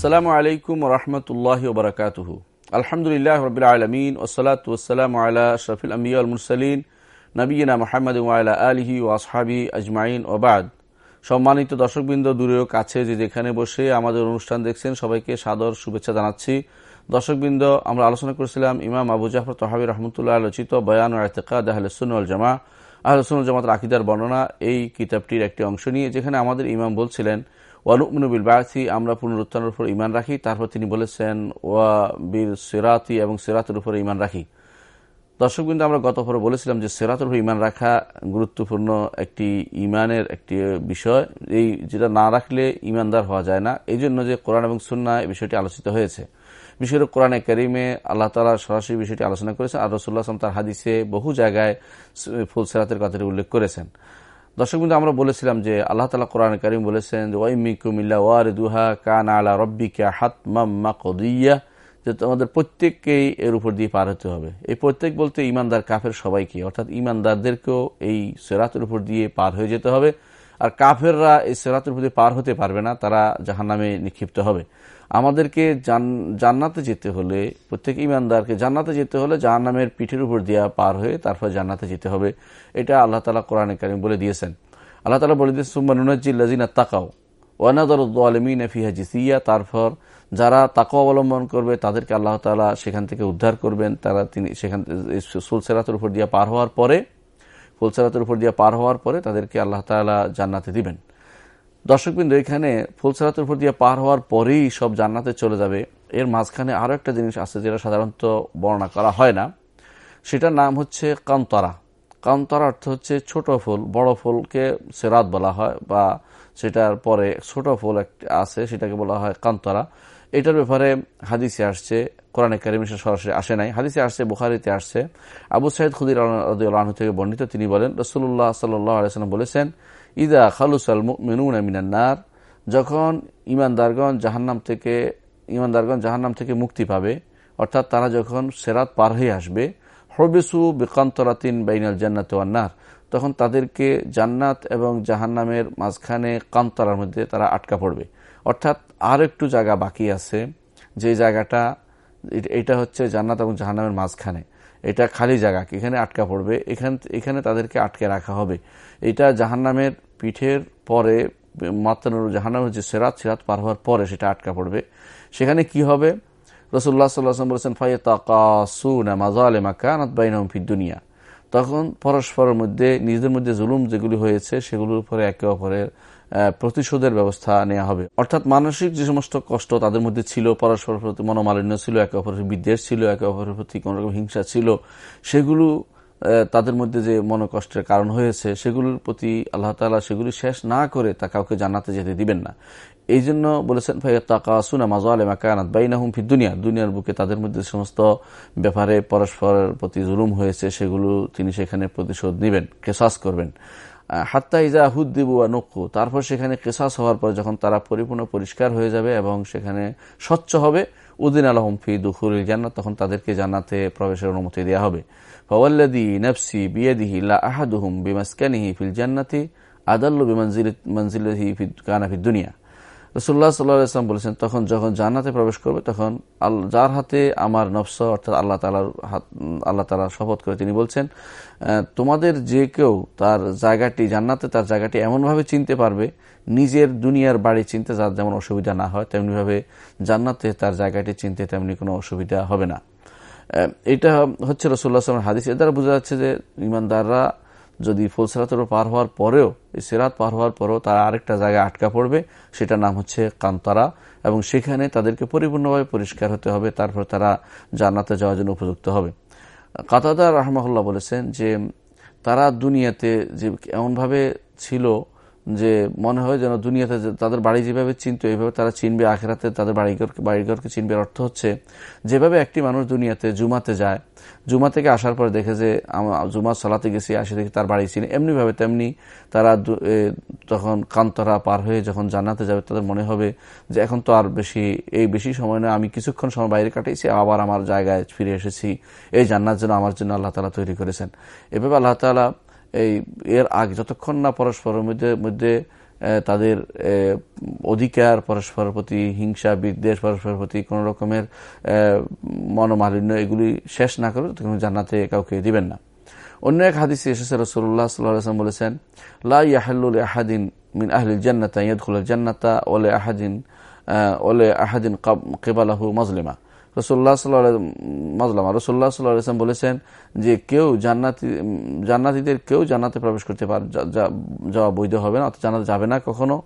আসসালামু আলাইকুম রহমতুল্লাহ বরকাতুহ। আলহামদুলিল্লাহ রবিল আলমিন ওসলাত ওসালাম আলা শফিল আমিউল মুরসালিন নবীনা মোহাম্মদ ওয়ালা আলহি ও আসহাবি আজমাইন ওবাদ সম্মানিত দর্শকবৃন্দ দূরেও কাছে যে যেখানে বসে আমাদের অনুষ্ঠান দেখছেন, সবাইকে সাদর শুভেচ্ছা জানাচ্ছি। দর্শকবৃন্দ, আমরা আলোচনা করেছিলাম ইমাম আবু জাফর তহাবি রহমতুল্লাহ আলোচিত বয়ান ও এতেকাদ আহলসুল জামা আহলসুল জামাত আকিদার বর্ণনা এই কিতাবটির একটি অংশ নিয়ে, যেখানে আমাদের ইমাম বলছিলেন ওয়ানুবিল বায়াসি আমরা পুনরুত্থানের উপর ইমান রাখি। তারপর তিনি বলেছেন, ওয়া বীর সেরাতি, এবং সেরাতের উপরে ইমান রাখি। দর্শক কিন্তু আমরা গত পরে বলেছিলাম যে সেরাতের উপর ইমান রাখা গুরুত্বপূর্ণ একটি ইমানের একটি বিষয়। এই যেটা না রাখলে ইমানদার হওয়া যায় না। এই জন্য যে কোরআন এবং সুন্না এই বিষয়টি আলোচিত হয়েছে। বিশেষ করে কোরআনে করিমে আল্লাহ তালা সরাসরি বিষয়টি আলোচনা করেছেন আর রসুল্লাহ আসলাম তার হাদিসে বহু জায়গায় ফুল সেরাতের কথাটি উল্লেখ করেছেন। দর্শক বিন্দু, আমরা বলেছিলাম যে আল্লাহ তালা কোরআন করিম বলেছেন ওয়াইমিকুমিল্লা কান আলা কদিয়া যে তোমাদের প্রত্যেককেই এর উপর দিয়ে পার হতে হবে। এই প্রত্যেক বলতে ইমানদার কাফের সবাইকে, অর্থাৎ ইমানদারদেরকেও এই সেরাতের উপর দিয়ে পার হয়ে যেতে হবে। আর কাফেররা এই সেরাতের উপর দিয়ে পার হতে পারবে না, তারা জাহান নামে নিক্ষিপ্ত হবে। আমাদেরকে জান্নাতে যেতে হলে, প্রত্যেক ইমানদারকে জান্নাতে যেতে হলে জাহান নামের পিঠের উপর দিয়া পার হয়ে তারপর জান্নাতে যেতে হবে। এটা আল্লাহ তালা কোরআন কারিম বলে দিয়েছেন। আল্লাহ তালা বলে দিয়েছেন সুম্মানুনাজিল্লাজিনা তাকাও ওয়ানাদরুদ্দমিন ফিহা জিসিয়া। তারপর যারা তাকে অবলম্বন করবে, তাদেরকে আল্লাহ তালা সেখান থেকে উদ্ধার করবেন। তারা তিনি সেখান সুলসেরাতের উপর দিয়ে পার হওয়ার পরে ফুলসেরাতের উপর দিয়ে পার হওয়ার পরে তাদেরকে আল্লাহ তালা জান্নাতে দিবেন। দর্শকবৃন্দ, এখানে ফুলসেরাতের উপর দিয়ে পার হওয়ার পরেই সব জান্নাতে চলে যাবে। এর মাঝখানে আরও একটা জিনিস আছে যেটা সাধারণত বর্ণনা করা হয় না। সেটার নাম হচ্ছে কান্তরা। কান্তরা অর্থ হচ্ছে ছোট ফুল, বড় ফুলকে সেরাত বলা হয় বা সেটার পরে ছোট ফুল একটা আছে, সেটাকে বলা হয় কান্তরা। এটার ব্যাপারে হাদিসে আসছে, কোরআনে কারিমিশে সরাসরি আসে নাই। হাদিসে আসছে, বুখারিতে আসছে। আবু সাইদ খুদির থেকে বর্ণিত তিনি বলেন রসুল্লাহ সাল্লাম বলেছেন ইদা খালুসাল মেনুন মিনান্নার যখন ইমানদারগণ জাহান্নাম থেকে ইমানদারগণ জাহান্নাম থেকে মুক্তি পাবে, অর্থাৎ তারা যখন সেরাত পার হয়ে আসবে হরবেসু বেকান্তরাতিন বাইনাল জান্নাত ওয়ান্নার তখন তাদেরকে জান্নাত এবং জাহান্নামের মাঝখানে কান্তরার মধ্যে তারা আটকা পড়বে। অর্থাৎ আর একটু জায়গা বাকি আছে, যে জায়গাটা, এটা হচ্ছে জান্নাত এবং জাহান্নামের মাঝখানে। এটা খালি জায়গা, এখানে আটকা পড়বে, এখান, এখানে তাদেরকে আটকে রাখা হবে। এটা জাহান্নামের পিঠের পরে মাত্রানুর জাহান্নামের যে সেরাত সেরাত পার হওয়ার পরে সেটা আটকা পড়বে। সেখানে কি হবে? রসুল্লাহ সাল্লাম বলেছেন ফাইয়াতাকাসুনা মাজালেমা কানাত বাইনাম ফি দুনিয়া। তখন পরস্পরের মধ্যে, নিজেদের মধ্যে জুলুম যেগুলি হয়েছে, সেগুলোর উপরে একে অপরের প্রতিশোধের ব্যবস্থা নেওয়া হবে। অর্থাৎ মানসিক যে সমস্ত কষ্ট তাদের মধ্যে ছিল পরস্পর প্রতি মনোমালিন্য ছিল, একে অপরের বিদ্বেষ ছিল, একে অপরের প্রতি কোন রকম হিংসা ছিল, সেগুলো তাদের মধ্যে যে মনোকষ্টের কারণ হয়েছে, সেগুলোর প্রতি আল্লাহ তালা সেগুলি শেষ না করে তা কাউকে জানাতে যেতে দিবেন না। এই জন্য বলেছেন ভাইয়া তাকাসুনা মাজালে মাকানাত বাইনাহুম ফি দুনিয়া। দুনিয়ার বুকে তাদের মধ্যে সমস্ত ব্যাপারে পরস্পরের প্রতি জুলুম হয়েছে, সেগুলো তিনি সেখানে প্রতিশোধ নেবেন, কেসাস করবেন। হাত্তা ইজা হুদ্দিবু বা নক্কু। তারপর সেখানে কেসাস হওয়ার পর যখন তারা পরিপূর্ণ পরিষ্কার হয়ে যাবে এবং সেখানে স্বচ্ছ হবে উদ্দিন আলহম ফি দুখুল জান্নাত, তখন তাদেরকে জান্নাতে প্রবেশের অনুমতি দেওয়া হবে। ফওয়াল্লাদি নফসি বিয়াদিহি লা আহাদুহুম বিমাসকানিহি ফিল জান্নাতি আদাল্লু বিমানজিলহি কানা ফি দুনিয়া। রসুল্লাহ সাল্লাম বলেছেন, তখন যখন জান্নাতে প্রবেশ করবে, তখন যার হাতে আমার নফস, অর্থাৎ আল্লাহ তালার আল্লাহ তালা শপথ করে তিনি বলছেন তোমাদের যে কেউ তার জায়গাটি, জান্নাতে তার জায়গাটি এমনভাবে চিনতে পারবে, নিজের দুনিয়ার বাড়ি চিনতে যার যেমন অসুবিধা না হয়, তেমনিভাবে জান্নাতে তার জায়গাটি চিনতে তেমনি কোনো অসুবিধা হবে না। এটা হচ্ছে রসুল্লাহ আসলামের হাদিস। এ দ্বারা বোঝা যাচ্ছে যে, ইমানদাররা যদি ফুলসেরাতের পার হওয়ার পরেও, এই সেরাত পার হওয়ার পরেও তারা আরেকটা জায়গায় আটকা পড়বে সেটা নাম হচ্ছে কান্তারা। এবং সেখানে তাদেরকে পরিপূর্ণভাবে পরিষ্কার হতে হবে, তারপর তারা জান্নাতে যাওয়ার জন্য উপযুক্ত হবে। কাতাদা রহমাহুল্লাহ বলেছেন যে, তারা দুনিয়াতে যে এমনভাবে ছিল যে মনে হয় যেন দুনিয়াতে তাদের বাড়ি যেভাবে চিনত, এইভাবে তারা চিনবে, আখেরাতে তাদের বাড়িঘরকে বাড়িঘরকে চিনবে অর্থ হচ্ছে, যেভাবে একটি মানুষ দুনিয়াতে জুমাতে যায়, জুমা থেকে আসার পর দেখে যে জুমা সলাতে গেছি, আসে দেখি তার বাড়ি চিনে। এমনিভাবে তেমনি তারা তখন কান্তরা পার হয়ে যখন জান্নাতে যাবে, তাদের মনে হবে যে এখন তো আর বেশি, এই বেশি সময় নয়, আমি কিছুক্ষণ সময় বাইরে কাটিয়েছি, আবার আমার জায়গায় ফিরে এসেছি। এই জান্নার জন্য আমার জন্য আল্লাহ তালা তৈরি করেছেন। এভাবে আল্লাহ তালা এই, এর আগে, যতক্ষণ না পরস্পরের মধ্যে মধ্যে তাদের অধিকার, পরস্পরের প্রতি হিংসা, বিদ্বেষ, পরস্পরের প্রতি কোন রকমের মনোমালিন্য, এগুলি শেষ না করে তখন জান্নাতে কাউকে দিবেন না। অন্য এক হাদিসে এসেছে রসুল্লাহ সাল্লাম বলেছেন লাহাদুল আহাদিন মিন আহলিল জান্নাতা ইয়াদুল জান্নাতা ওলে আহাদিন ওলে আহাদিন কেবালাহু মজলিমা। রসুল্লাহ মাজলামা। রসুল্লাহ সাল্লাম বলেছেন যে কেউ জান্নাতি জান্নাতিদের কেউ জান্নাতে প্রবেশ করতে পার যাওয়া বৈধ হবে না, অর্থাৎ জান্নাতে যাবে না কখনো।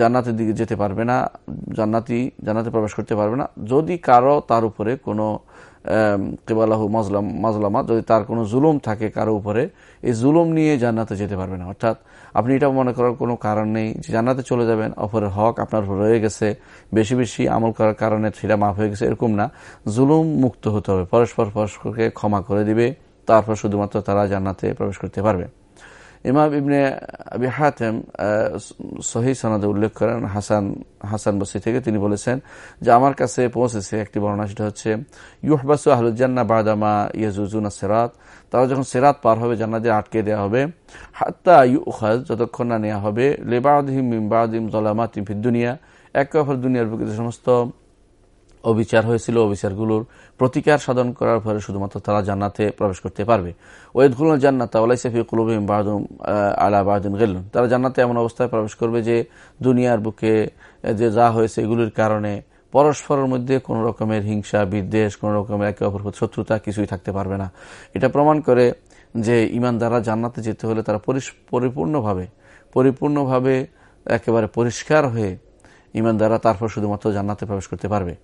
জান্নাতের দিকে যেতে পারবে না, জান্নাতি, জান্নাতে প্রবেশ করতে পারবে না। যদি কারও তার উপরে কোনো কেবালাহু মাজলাম মাজলামা যদি তার কোনো জুলুম থাকে কারও উপরে, এই জুলুম নিয়ে জান্নাতে যেতে পারবে না। অর্থাৎ আপনি এটা মনে করার কোনো কারণ নেই যে জান্নাতে চলে যাবেন, অপরের হক আপনার রয়ে গেছে, বেশি বেশি আমল করার কারণে সেটা মাফ হয়ে গেছে, এরকম না। জুলুম মুক্ত হতে হবে, পরস্পর পরস্পরকে ক্ষমা করে দিবে, তারপর শুধুমাত্র তারা জান্নাতে প্রবেশ করতে পারবে। ইমাম ইবনে আবি হাতেম সহি সনাদে উল্লেখ করেন, হাসান হাসান বসি থেকে তিনি বলেছেন যে আমার কাছে পৌঁছেছে একটি বর্ণনা, সেটা হচ্ছে, ইউহবাসু আহলুজ্জান্না বাদামা ইয়াজুজুনা সেরাত তারা যখন সেরাত পার হবে, জান্নাতে আটকে দেওয়া হবে, হাত্তা ইউখাজ যতক্ষণ না নেওয়া হবে লেবাদিম মিমবাদিম জলামাতিম দুনিয়া এক অপর দুনিয়ার বুকে সমস্ত অবিচার হয়েছিল, অবিচারগুলোর প্রতিকার সাধন করার ফলে শুধুমাত্র তারা জান্নাতে প্রবেশ করতে পারবে। ওয়েদগুল জান্নাত ওলাইসেফি কুলুবিম বাহাদুম আলা বাহাদুন গেলুন তারা জান্নাতে এমন অবস্থায় প্রবেশ করবে যে দুনিয়ার বুকে যে যা হয়েছে এগুলির কারণে পরস্পরের মধ্যে কোন রকমের হিংসা, বিদ্বেষ, কোন রকমের একে অপর শত্রুতা কিছুই থাকতে পারবে না। এটা প্রমাণ করে যে ইমানদাররা জান্নাতে যেতে হলে তারা পরিপূর্ণভাবে পরিপূর্ণভাবে একেবারে পরিষ্কার হয়ে ইমানদাররা তারপর শুধুমাত্র জান্নাতে প্রবেশ করতে পারবে।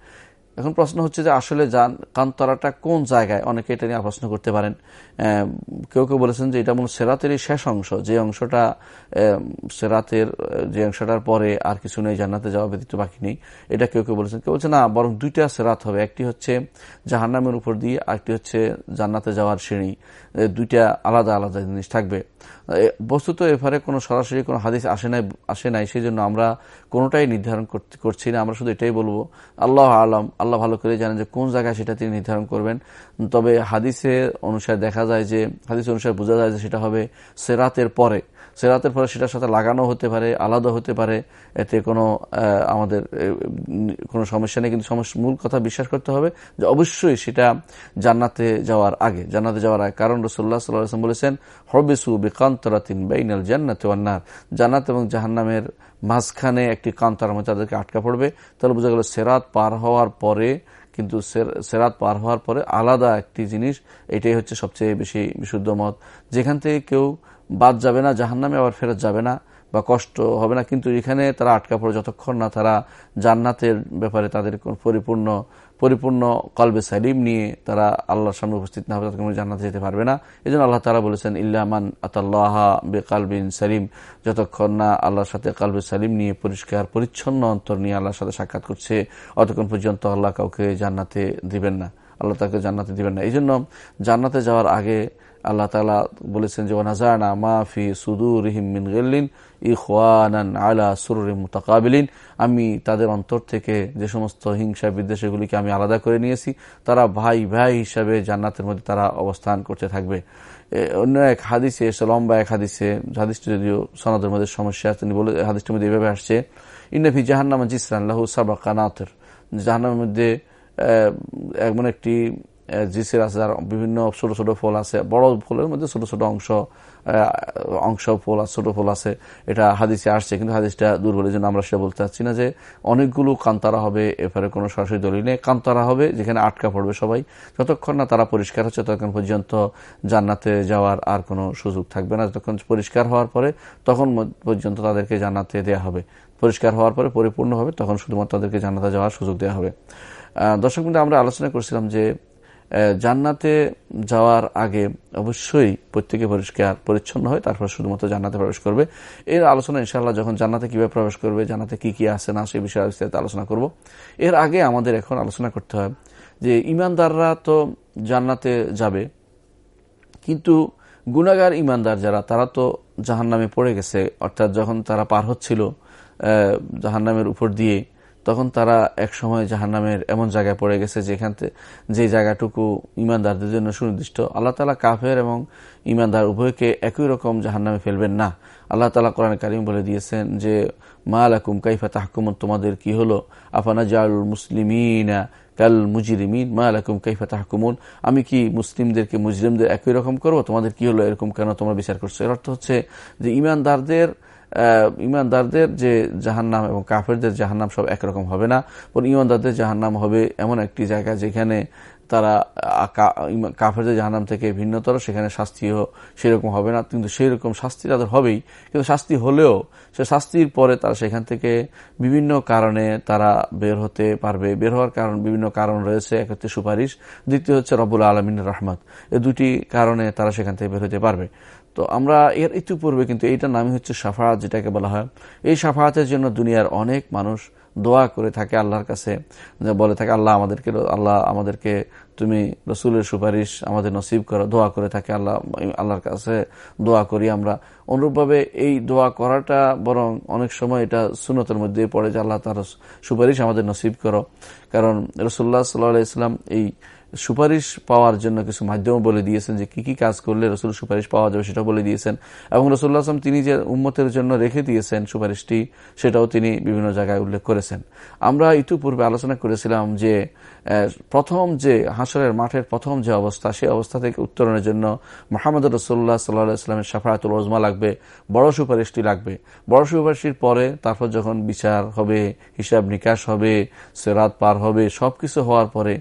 এখন প্রশ্ন হচ্ছে যে আসলে যান, কান্তরাটা কোন জায়গায়? অনেকে এটা নিয়ে প্রশ্ন করতে পারেন। কেউ কেউ বলেছেন যে এটা মূল সেরাতেরই শেষ অংশ। যে অংশটা সেরাতের, যে অংশটার পরে আর কিছু নেই, জান্নাতে যাওয়া ব্যতীত বাকি নেই, এটা কেউ কেউ বলেছেন। কেউ বলছে না, বরং দুইটা সেরাত হবে। একটি হচ্ছে জাহান্নামের উপর দিয়ে আরেকটি হচ্ছে জান্নাতে যাওয়ার শ্রেণি দুইটা আলাদা আলাদা জিনিস থাকবে। বস্তুত এফারে কোনো সরাসরি কোনো হাদিস আসে নাই আসে নাই সেই জন্য আমরা কোনোটাই নির্ধারণ করছি না। আমরা শুধু এটাই বলব, আল্লাহ আলম আল্লাহ ভালো করে জানেন যে কোন জায়গায় সেটা তিনি নির্ধারণ করবেন। তবে হাদিসের অনুসারে দেখা যায় যে হাদিস অনুসারে বোঝা যায় যে সেটা হবে সেরাতের পরে। সেরাতের পরে সেটার সাথে লাগানো হতে পারে, আলাদা হতে পারে। এতে কোনো আমাদের কোনো সমস্যা নেই। কিন্তু সমস্যা, মূল কথা বিশ্বাস করতে হবে যে অবশ্যই সেটা জান্নাতে যাওয়ার আগে, জান্নাতে যাওয়ার আগে। কারণ রসুল্লাহ সাল্লাম বলেছেন, হবিসু বিকান্তরাতিন বেইনাল জান্নাতে ওয়ান্নার জান্নাত এবং জাহান্নামের মাঝখানে একটি কান্তার মধ্যে তাদেরকে আটকা পড়বে। তাহলে বোঝা গেল সেরাত পার হওয়ার পরে, কিন্তু সেরাত পার হওয়ার পরে আলাদা একটি জিনিস, এটাই হচ্ছে সবচেয়ে বেশি বিশুদ্ধ মত। যেখান থেকে কেউ বাদ যাবে না, জাহান্নামে আবার ফেরত যাবে না বা কষ্ট হবে না। কিন্তু এখানে তারা আটকা পড়ে যতক্ষণ না তারা জান্নাতের ব্যাপারে তাদের পরিপূর্ণ পরিপূর্ণ কলবে সালিম নিয়ে তারা আল্লাহর সামনে উপস্থিত না হবে ততক্ষণ জান্নাতে যেতে পারবে না। এই জন্য আল্লাহ তারা বলেছেন ইল্লামান আতাল্লাহ বে কালবিন সালিম। যতক্ষণ না আল্লাহর সাথে কালবে সালিম নিয়ে পরিষ্কার, পরিচ্ছন্ন অন্তর নিয়ে আল্লাহর সাথে সাক্ষাৎ করছে, অতক্ষণ পর্যন্ত আল্লাহ কাউকে জান্নাতে দিবেন না। আল্লাহ তাকে জান্নাতে দিবেন না। এই জন্য জান্নাতে যাওয়ার আগে আল্লাহ তালা বলেছেন যে ওনাজানা মাফি সুদুর মিন গেল্লিন ইহান আলা সুর মুতাকাবিলিন। আমি তাদের অন্তর থেকে যে সমস্ত হিংসা বিদ্বেষগুলিকে আমি আলাদা করে নিয়েছি, তারা ভাই ভাই হিসাবে জান্নাতের মধ্যে তারা অবস্থান করতে থাকবে। অন্য এক হাদিসে লম্বা এক হাদিসে, হাদিসটি যদিও সনাদের মধ্যে সমস্যা আছে, তিনি বলে, হাদিসটির মধ্যে এভাবে আসছে ইন্নফি জাহান্নামা জিসরান লাহু সাবাকানাতের জাহান্নামের মধ্যে এমন একটি জিসের আছে যার বিভিন্ন ছোট ছোট ফল আছে, বড় ফলের মধ্যে ছোট ছোট অংশ অংশ ফল আছে, ছোট ফল আছে, এটা হাদিসে আসছে, কিন্তু হাদিসটা দুর্বলের জন্য আমরা সেটা বলতে চাচ্ছি না যে অনেকগুলো কান্তারা হবে, এরপরে কোনো সরাসরি দলিল নেই। কান্তারা হবে, যেখানে আটকা পড়বে সবাই, যতক্ষণ না তারা পরিষ্কার হচ্ছে, ততক্ষণ পর্যন্ত জান্নাতে যাওয়ার আর কোনো সুযোগ থাকবে না। যতক্ষণ পরিষ্কার হওয়ার পরে, তখন পর্যন্ত তাদেরকে জান্নাতে দেওয়া হবে। পরিষ্কার হওয়ার পরে পরিপূর্ণ হবে, তখন শুধুমাত্র তাদেরকে জান্নাতে যাওয়ার সুযোগ দেওয়া হবে। দর্শক কিন্তু আমরা আলোচনা করছিলাম যে জান্নাতে যাওয়ার আগে অবশ্যই প্রত্যেকে পরিষ্কার, পরিচ্ছন্ন হয়, তারপর শুধুমাত্র জান্নাতে প্রবেশ করবে। এর আলোচনা ইনশাল্লাহ যখন জান্নাতে কীভাবে প্রবেশ করবে, জান্নাতে কি কি আছে, না সেই বিষয়ে বিস্তারিত আলোচনা করব। এর আগে আমাদের এখন আলোচনা করতে হয় যে, ইমানদাররা তো জান্নাতে যাবে, কিন্তু গুণাগার ইমানদার যারা, তারা তো জাহান নামে পড়ে গেছে। অর্থাৎ যখন তারা পার হচ্ছিল জাহান নামের উপর দিয়ে তখন তারা এক সময় জাহান্নামের এমন জায়গায় পড়ে গেছে যেখান যে জায়গাটুকু ইমানদারদের জন্য সুনির্দিষ্ট। আল্লাহ তালা কাফের এবং ইমানদার উভয়কে একই রকম জাহান্নামে ফেলবেন না। আল্লাহ তালা কোরআন কারিম বলে দিয়েছেন যে, মা আলাকুম কাইফা তাহকুমন তোমাদের কি হলো? আফানা জাউল মুসলিমিনা কাল মুজিরিমিন, মা আলাকুম কাইফা তাহকুমুন আমি কি মুসলিমদেরকে মুজরিমদের একই রকম করব? তোমাদের কি হলো এরকম কেন তোমরা বিচার করছ? এর অর্থ হচ্ছে যে, ইমানদারদের ইমানদারদের যে জাহান্নাম এবং কাফেরদের জাহান্নাম সব একরকম হবে না, বরং ইমানদারদের জাহান্নাম হবে এমন একটি জায়গা যেখানে তারা কাফেরদের জাহান্নাম থেকে ভিন্নতর, সেখানে শাস্তিও সেরকম হবে না। কিন্তু সেই রকম শাস্তি তাদের হবেই। কিন্তু শাস্তি হলেও সে শাস্তির পরে তারা সেখান থেকে বিভিন্ন কারণে তারা বের হতে পারবে। বের হওয়ার কারণ, বিভিন্ন কারণ রয়েছে, এক হচ্ছে সুপারিশ, দ্বিতীয় হচ্ছে রবুল আলমিন রহমত। এ দুটি কারণে তারা সেখান থেকে বের হতে পারবে। তো আমরা এর ইতিপূর্বে কিন্তু এইটার নামই হচ্ছে সাফাত যেটাকে বলা হয়। এই সাফাতের জন্য দুনিয়ার অনেক মানুষ দোয়া করে থাকে আল্লাহর কাছে। বলে থাকে, আল্লাহ আমাদেরকে আল্লাহ আমাদেরকে তুমি রসুলের সুপারিশ আমাদের নসিব করো, দোয়া করে থাকে। আল্লাহ, আল্লাহর কাছে দোয়া করি আমরা। অনুরূপভাবে এই দোয়া করাটা বরং অনেক সময় এটা সুনতের মধ্যে পড়ে যে আল্লাহ তার সুপারিশ আমাদের নসিব করো। কারণ রসুল্লাহ সাল্লাহ ইসলাম এই সুপারিশ পাওয়ার জন্য কিছু মাধ্যম বলে দিয়েছেন যে কি কি কাজ করলে রসুল সুপারিশ পাওয়া যাবে সেটা বলে দিয়েছেন। এবং রসুল্লাহ আসলাম তিনি যে উম্মতের জন্য রেখে দিয়েছেন সুপারিশটি, সেটাও তিনি বিভিন্ন জায়গায় উল্লেখ করেছেন। আমরা ইতিপূর্বে আলোচনা করেছিলাম যে প্রথম যে হাসরের মাঠের প্রথম যে অবস্থা, সেই অবস্থা থেকে উত্তরণের জন্য মোহাম্মদ রসুল্লাহ সাল্লাহ ইসলামের সাফায়াতুল ওজমা লাগবে, বড় সুপারিশটি লাগবে। বড় সুপারিশটির পরে তারপর যখন বিচার হবে, হিসাব নিকাশ হবে, সেরাত পার হবে, সবকিছু হওয়ার পরে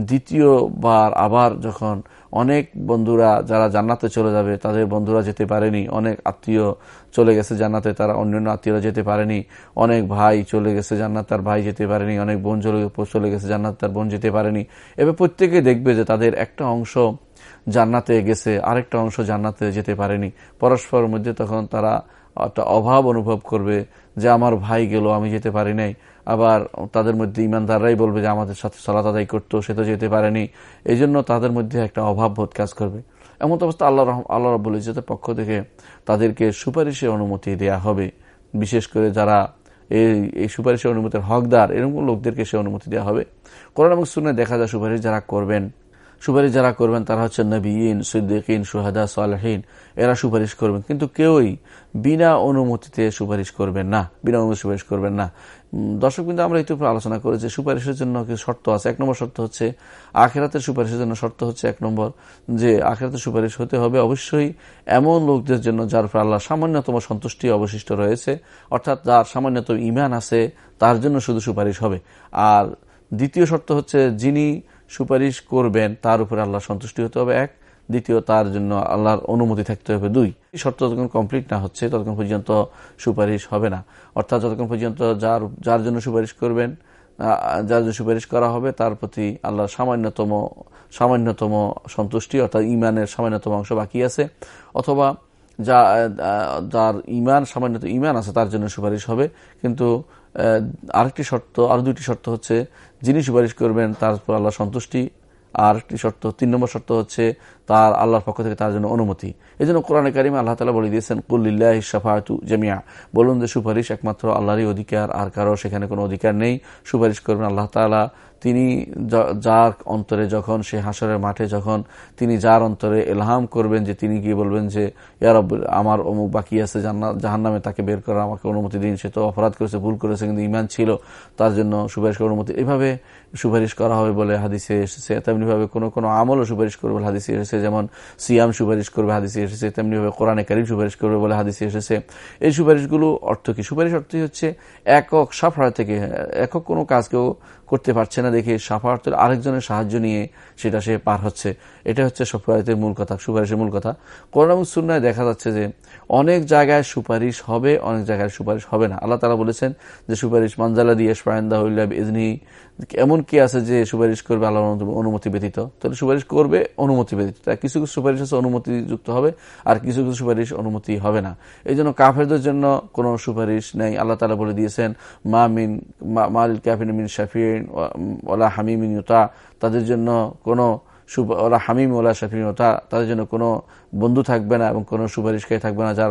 দ্বিতীয়বার আবার যখন অনেক বন্ধুরা যারা জান্নাতে চলে যাবে, তাদের বন্ধুরা যেতে পারেনি, অনেক আত্মীয় চলে গেছে জান্নাতে, তারা অন্যান্য আত্মীয়রা যেতে পারেনি, অনেক ভাই চলে গেছে জান্নাত, তার ভাই যেতে পারেনি, অনেক বোন চলে চলে গেছে জান্নাত, তার বোন যেতে পারেনি। এবার প্রত্যেকে দেখবে যে তাদের একটা অংশ জান্নাতে গেছে, আরেকটা অংশ জান্নাতে যেতে পারেনি। পরস্পরের মধ্যে তখন তারা একটা অভাব অনুভব করবে যে, আমার ভাই গেল, আমি যেতে পারি নাই। আবার তাদের মধ্যে ইমানদাররাই বলবে যে আমাদের সাথে সলাত আদায় করতো, সে তো যেতে পারেনি। এই জন্য তাদের মধ্যে একটা অভাব বোধ কাজ করবে। এমন অবস্থা আল্লাহ আল্লাহ রব্বুল ইজতের পক্ষ থেকে তাদেরকে সুপারিশের অনুমতি দেয়া হবে। বিশেষ করে যারা এই এই সুপারিশের অনুমতির হকদার, এরকম লোকদেরকে সে অনুমতি দেওয়া হবে। কোরআন এবং শুনে দেখা যায় সুপারিশ যারা করবেন সুপারিশ যারা করবেন তারা হচ্ছে নবীন, সিদ্দিকিন, সুহাদা, সালহীন, এরা সুপারিশ করবেন। কিন্তু কেউই বিনা অনুমতিতে সুপারিশ করবেন না, বিনা অনুমতি সুপারিশ করবেন না। দর্শক কিন্তু আমরা একটু আলোচনা করি যে সুপারিশের জন্য কিছু শর্ত আছে? এক নম্বর শর্ত হচ্ছে আখেরাতের সুপারিশের জন্য শর্ত হচ্ছে এক নম্বর যে আখেরাতের সুপারিশ হতে হবে অবশ্যই এমন লোকদের জন্য যার উপর আল্লাহ সামান্যতম সন্তুষ্টি অবশিষ্ট রয়েছে, অর্থাৎ যার সামান্যতম ইমান আছে, তার জন্য শুধু সুপারিশ হবে। আর দ্বিতীয় শর্ত হচ্ছে যিনি সুপারিশ করবেন, তার উপরে আল্লাহ সন্তুষ্টি হতে হবে, এক। দ্বিতীয়, তার জন্য আল্লাহর অনুমতি থাকতে হবে, দুই। শর্ত যতক্ষণ কমপ্লিট না হচ্ছে, ততক্ষণ পর্যন্ত সুপারিশ হবে না। অর্থাৎ যতক্ষণ পর্যন্ত যার যার জন্য সুপারিশ করবেন যার জন্য সুপারিশ করা হবে, তার প্রতি আল্লাহর সামান্যতম সামান্যতম সন্তুষ্টি, অর্থাৎ ইমানের সামান্যতম অংশ বাকি আছে। অথবা যা যার ইমান সামান্যত ইমান আছে, তার জন্য সুপারিশ হবে। কিন্তু আরেকটি শর্ত, আর দুইটি শর্ত হচ্ছে যিনি সুপারিশ করবেন তার উপর আল্লাহ সন্তুষ্টি, আর একটি শর্ত, তিন নম্বর শর্ত হচ্ছে তার আল্লাহর পক্ষ থেকে তার জন্য অনুমতি। এই জন্য কোরআন কারিম আল্লাহ তালা বলে দিয়েছেন কুল্লিল্লাহ শাফাতু জামিয়া বলুন যে সুপারিশ একমাত্র আল্লাহরই অধিকার, আর কারও সেখানে কোনো অধিকার নেই। সুপারিশ করবেন আল্লাহ তালা তিনি যার অন্তরে যখন সে হাসরের মাঠে যখন তিনি যার অন্তরে এলহাম করবেন যে তিনি কি বলবেন যে ইয়ার আমার অমুক বাকি আছে জাহান নামে তাকে বের করা আমাকে অনুমতি দিন। সে তো অপরাধ করেছে, ভুল করেছে, কিন্তু ইমান ছিল। তার জন্য সুপারিশ করার অনুমতি, এভাবে সুপারিশ করা হবে বলে হাদিসে এসেছে। তেমনিভাবে কোনো কোনো আমলও সুপারিশ করবে হাদিসে এসেছে। যেমন সিয়াম সুপারিশ করবে, হাদিসে এসেছে তেমনিভাবে কোরআনে কারিম সুপারিশ করবে বলে হাদিসে এসেছে। এই সুপারিশগুলো অর্থ কি? সুপারিশ অর্থই হচ্ছে একক সাফার থেকে, একক কোনো কাজকেও করতে পারছে না দেখে সাফার্থের আরেকজনের সাহায্য নিয়ে সেটা সে পার হচ্ছে। এটা হচ্ছে সফায়তের মূল কথা, সুপারিশের মূল কথা। করোনা সুন্নায় দেখা যাচ্ছে যে অনেক জায়গায় সুপারিশ হবে, অনেক জায়গায় সুপারিশ হবে না। আল্লাহ তালা বলেছেন যে সুপারিশ মানজালা দিয়ে ফায়ন্দা হইল্লাব ইজনি এমন কি আছে যে সুপারিশ করবে আল্লাহ অনুমতি ব্যতীত? তাহলে সুপারিশ করবে, অনুমতি ব্যতীত। তাই কিছু কিছু সুপারিশ আছে অনুমতি যুক্ত হবে, আর কিছু কিছু সুপারিশ অনুমতি হবে না। এই জন্য কাফেরদের জন্য কোনো সুপারিশ নেই। আল্লাহ তালা বলে দিয়েছেন, মা মিন মালিল ক্যাফিন মিন শাফিন ওলা হামিমিন ইউতা, তাদের জন্য কোনো ওলা হামিম ওলা শাফিম ওটা তাদের জন্য কোনো বন্ধু থাকবে না এবং কোনো সুপারিশকারী থাকবে না, যার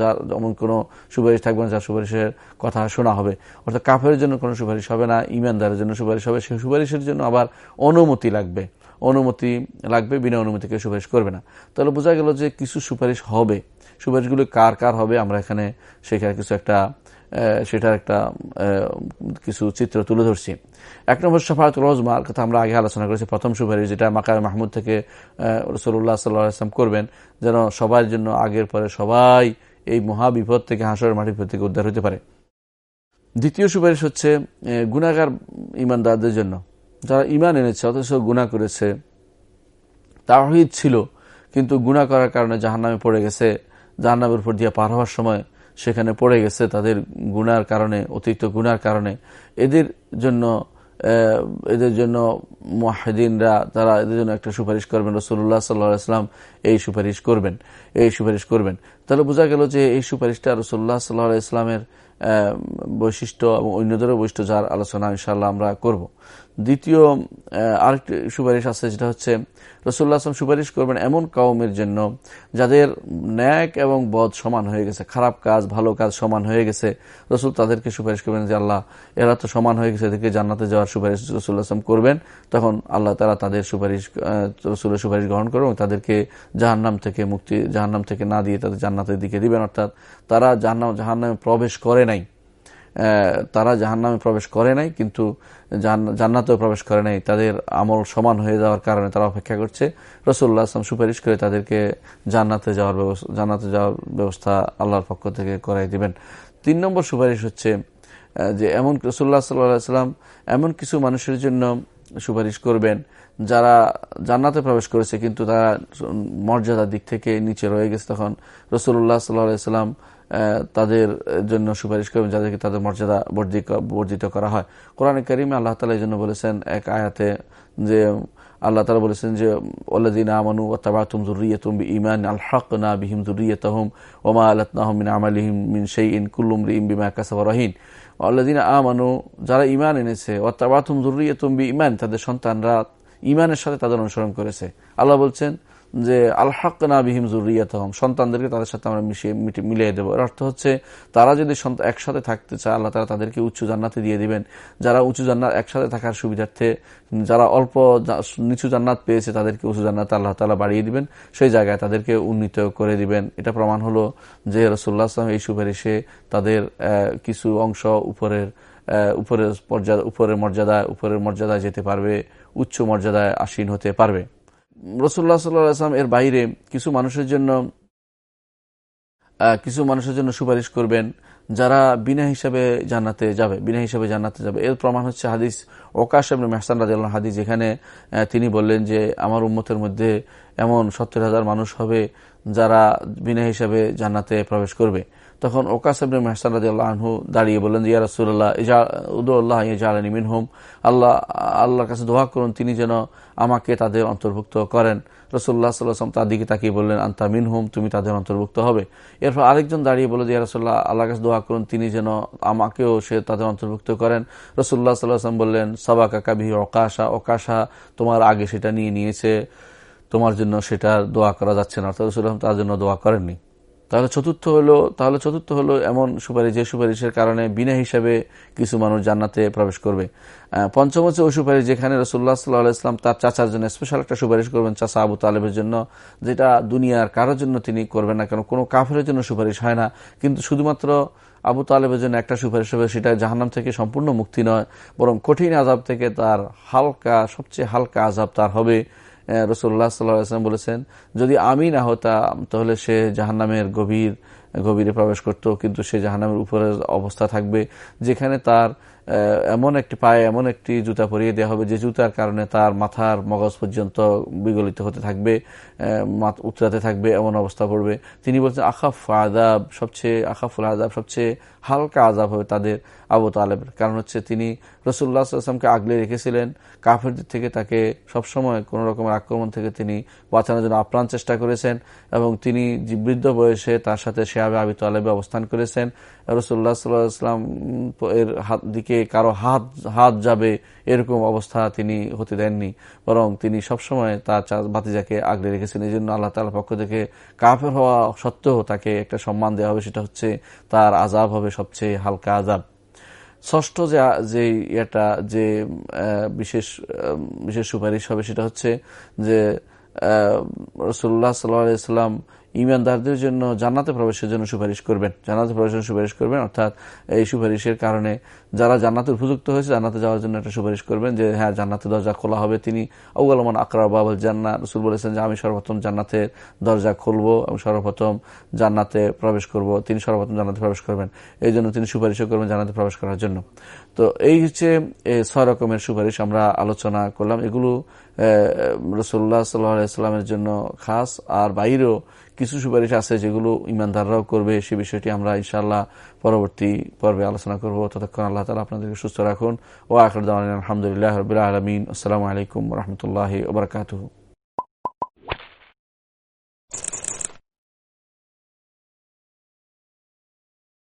যার এমন কোনো সুপারিশ থাকবে না, যার সুপারিশের কথা শোনা হবে। অর্থাৎ কাফের জন্য কোনো সুপারিশ হবে না, ইমানদারের জন্য সুপারিশ হবে সেই সুপারিশের জন্য আবার অনুমতি লাগবে। অনুমতি লাগবে, বিনা অনুমতিকে সুপারিশ করবে না। তাহলে বোঝা গেল যে কিছু সুপারিশ হবে। সুপারিশগুলো কার কার হবে, আমরা এখানে সেখানে কিছু একটা সেটার একটা কিছু চিত্র তুলে ধরছি। এক নম্বর সফায়ত রোজমার কথা আমরা আগে আলোচনা করেছি, প্রথম সুপারিশ যেটা মাকায় মাহমুদ থেকে রসুল্লাহ সাল্লাম করবেন, যেন সবার জন্য আগের পরে সবাই এই মহাবিপদ থেকে হাঁসের মাটির থেকে উদ্ধার হতে পারে। দ্বিতীয় সুপারিশ হচ্ছে গুণাগার ইমানদারদের জন্য। যারা ইমান এনেছে, অথচ গুণা করেছে তাহিদ ছিল, কিন্তু গুণা করার কারণে জাহান্নামে পড়ে গেছে, জাহান্নামের উপর দিয়ে পার হওয়ার সময় সেখানে পড়ে গেছে তাদের গুনার কারণে, অতিরিক্ত গুনার কারণে। এদের জন্য এদের জন্য মাহিদিনরা তারা এদের জন্য একটা সুপারিশ করবেন। রসুল্লাহ সাল্লাহাম এই সুপারিশ করবেন, এই সুপারিশ করবেন। তাহলে বোঝা গেল যে এই সুপারিশটা রসুল্লাহ সাল্লাহ ইসলামের বৈশিষ্ট্য এবং অন্যদেরও বৈশিষ্ট্য যার আলোচনা ইনশাল্লাহ আমরা করব। দ্বিতীয় আরেকটি সুপারিশ আছে, যেটা হচ্ছে রসুল্লাহ আসলাম সুপারিশ করবেন এমন কাউমের জন্য যাদের ন্যাক এবং বধ সমান হয়ে গেছে, খারাপ কাজ, ভালো কাজ সমান হয়ে গেছে। রসুল তাদেরকে সুপারিশ করবেন যে, আল্লাহ, এরা তো সমান হয়ে গেছে, এদেরকে জান্নাতে যাওয়ার সুপারিশ রসুল্লাহ আসলাম করবেন। তখন আল্লাহ তারা তাদের সুপারিশ রসুলের সুপারিশ গ্রহণ করবেন এবং তাদেরকে জাহান্নাম থেকে মুক্তি, জাহান্নাম থেকে না দিয়ে তাদের জান্নাতের দিকে দিবেন। অর্থাৎ তারা জাহান্নাম, জাহান্নামে প্রবেশ করে নাই। তারা জাহান নামে প্রবেশ করে নাই, কিন্তু জান্নাতেও প্রবেশ করে নাই। তাদের আমল সমান হয়ে যাওয়ার কারণে তারা অপেক্ষা করছে। রসুল্লাহ আসলাম সুপারিশ করে তাদেরকে জান্নাতে যাওয়ার ব্যবস্থা, জান্নাতে যাওয়ার ব্যবস্থা আল্লাহর পক্ষ থেকে করাই দিবেন। তিন নম্বর সুপারিশ হচ্ছে যে এমন রসুল্লাহ সাল্লাম এমন কিছু মানুষের জন্য সুপারিশ করবেন, যারা জান্নাতে প্রবেশ করেছে, কিন্তু তারা মর্যাদার দিক থেকে নিচে রয়ে গেছে। তখন রসুল্লাহ সাল্লাহ সাল্লাম তাদের জন্য সুপারিশ করবেন যাদেরকে তাদের মর্যাদা বর্ধিত করা হয়। কোরআন করিমে আল্লাহ তালা এই জন্য বলেছেন, এক আয়াতে যে আল্লাহ তালা বলেছেন যে ওল্লাদিন আমানু ওতাবাতুম জুরিয়তুম ইমান আল হক না বিহিম জুরিয়তহম ওমা আল্লাহম মিন আমালিহিম মিন সেই ইন কুল্লুম রিম বিমা কাসাবরাহিন আল্লাদিন আমানু, যারা ইমান এনেছে ও ওতাবাতুম জুরিয়তুম বি ইমান তাদের সন্তানরা ইমানের সাথে তাদের অনুসরণ করেছে। আল্লাহ বলছেন যে আলহাক না বিহিম জুরিয়াত হম সন্তানদেরকে তাদের সাথে আমরা মিশিয়ে মিলিয়ে দেবো। এর অর্থ হচ্ছে, তারা যদি একসাথে থাকতে চায়, আল্লাহ তারা তাদেরকে উচ্চ জান্নাতে দিয়ে দিবেন। যারা উঁচু জান্নাত, একসাথে থাকার সুবিধার্থে, যারা অল্প নিচু জান্নাত পেয়েছে, তাদেরকে উঁচু জান্নাত আল্লাহ তালা বাড়িয়ে দিবেন। সেই জায়গায় তাদেরকে উন্নীত করে দিবেন। এটা প্রমাণ হলো যে রসুল্লাহ আসলাম এই সুপারিশে তাদের কিছু অংশ উপরের উপরের মর্যাদা উপরের মর্যাদায় উপরের মর্যাদায় যেতে পারবে, উচ্চ মর্যাদায় আসীন হতে পারবে। রসুল্লাহ সাল্লাম এর বাইরে কিছু মানুষের জন্য কিছু মানুষের জন্য সুপারিশ করবেন যারা বিনা হিসাবে জান্নাতে যাবে, বিনা হিসাবে জান্নাতে যাবে। এর প্রমাণ হচ্ছে হাদিস ওকাশ এবং মেহসান রাজ হাদিস যেখানে তিনি বললেন যে আমার উম্মতের মধ্যে এমন সত্তর হাজার মানুষ হবে যারা বিনা হিসাবে জান্নাতে প্রবেশ করবে। তখন ওকাসেবনে মেহসান রাজি আল্লাহ আনহু দাঁড়িয়ে বললেন, ইয়া রসুল্লাহ উদুল্লাহ ইজালানি মিনহুম। আল্লাহ, আল্লাহর কাছে দোয়া করুন, তিনি যেন আমাকে তাদের অন্তর্ভুক্ত করেন। রসুল্লাহ সাল্লাম তার দিকে তাকিয়ে বললেন, আন্তা মিনহুম, তুমি তাদের অন্তর্ভুক্ত হবে। এরপর আরেকজন দাঁড়িয়ে বলে যে রসুল্লাহ আল্লাহ কাছে দোয়া করুন, তিনি যেন আমাকেও সে তাদের অন্তর্ভুক্ত করেন। রসুল্লাহ সাল্লাহাম বললেন সবা কাকাবি অকাশা অকাশা তোমার আগে সেটা নিয়ে নিয়েছে, তোমার জন্য সেটা দোয়া করা যাচ্ছে না। অর্থাৎ রসুল্লাহ তার জন্য দোয়া করেননি। তাহলে চতুর্থ হলো, তাহলে চতুর্থ হলো এমন সুপারিশ, যে সুপারিশের কারণে বিনা হিসাবে কিছু মানুষ জান্নাতে প্রবেশ করবে। পঞ্চম হচ্ছে ওই সুপারিশ যেখানে রসুল্লাহ সাল্লাহ ইসলাম তার চাচার জন্য স্পেশাল একটা সুপারিশ করবেন, চাচা আবু তালেবের জন্য, যেটা দুনিয়ার কারোর জন্য তিনি করবেন না কেন কোনো কাফের জন্য সুপারিশ হয় না। কিন্তু শুধুমাত্র আবু তালেবের জন্য একটা সুপারিশ হবে, সেটা জাহান্নাম থেকে সম্পূর্ণ মুক্তি নয়, বরং কঠিন আজাব থেকে তার হালকা, সবচেয়ে হালকা আজাব তার হবে। রসুল্লাহ সাল্লাম বলেছেন, যদি আমি না হতাম, তাহলে সে জাহান্নামের গভীর, গভীরে প্রবেশ করত, কিন্তু সে জাহান্নামের উপরের অবস্থা থাকবে, যেখানে তার এমন একটি পায়ে এমন একটি জুতা পরিয়ে দেওয়া হবে যে জুতার কারণে তার মাথার মগজ পর্যন্ত বিগলিত হতে থাকবে উতরাতে থাকবে, এমন অবস্থা পড়বে। তিনি বলছেন, আখাফ আদাব সবচেয়ে আখাফুল আদাব সবচেয়ে হালকা আজাব হবে তাদের আবু তালেবের। কারণ হচ্ছে তিনি রসুল্লাহ আসলামকে আগলে রেখেছিলেন, কাফেরদের থেকে তাকে সবসময় কোন রকমের আক্রমণ থেকে তিনি বাঁচানোর জন্য আপ্রাণ চেষ্টা করেছেন এবং তিনি বৃদ্ধ বয়সে তার সাথে শেয়াবে আবি তালেবে অবস্থান করেছেন। রসুল্লাহ সাল্লাহ আসলাম এর হাত দিকে দিকে কারও হাত হাত যাবে, এরকম অবস্থা তিনি হতে দেননি। বরং তিনি সবসময় তার বাতিজাকে আগলে রেখেছেন। এই জন্য আল্লাহ তালার পক্ষ থেকে কাফের হওয়া সত্ত্বেও তাকে একটা সম্মান দেওয়া হবে। সেটা হচ্ছে তার আজাব হবে সবচেয়ে হালকা আজাব ষষ্ঠ যে যে এটা যে বিশেষ বিশেষ সুপারিশ হবে সেটা হচ্ছে যে রসুল্লাহ সাল্লাম ইমানদারদের জন্য জান্নাতে প্রবেশের জন্য সুপারিশ করবেন। জান্নাতে প্রবেশের জন্য সুপারিশ করবেন, অর্থাৎ এই সুপারিশের কারণে যারা জান্নাতে উপযুক্ত হয়েছে, জান্নাতে যাওয়ার জন্য একটা সুপারিশ করবেন যে হ্যাঁ জান্নাতের দরজা খোলা হবে। তিনি আউগালমান আকরা বাবুল জান্না রসুল বলেছেন যে, আমি সর্বপ্রথম জান্নাতের দরজা খুলবো, আমি সর্বপ্রথম জান্নাতে প্রবেশ করব। তিনি সর্বপ্রথম জান্নাতে প্রবেশ করবেন। এই জন্য তিনি সুপারিশও করবেন জান্নাতে প্রবেশ করার জন্য। তো এই হচ্ছে ছয় রকমের সুপারিশ আমরা আলোচনা করলাম। এগুলো রসুল্লাহ সাল্লাহামের জন্য খাস। আর বাইরেও কিছু সুপারিশ আছে যেগুলো ইমানদাররাও করবে। সে বিষয়টি আমরা ইনশাল্লাহ পরবর্তী পর্বে আলোচনা করব। ততক্ষণ আল্লাহ তালা আপনাদেরকে সুস্থ রাখুন। ও আখরদান আলহামদুলিল্লাহ রবিআ আলমিন। আসসালামু আলাইকুম রহমতুল্লাহ ওবরাকাতু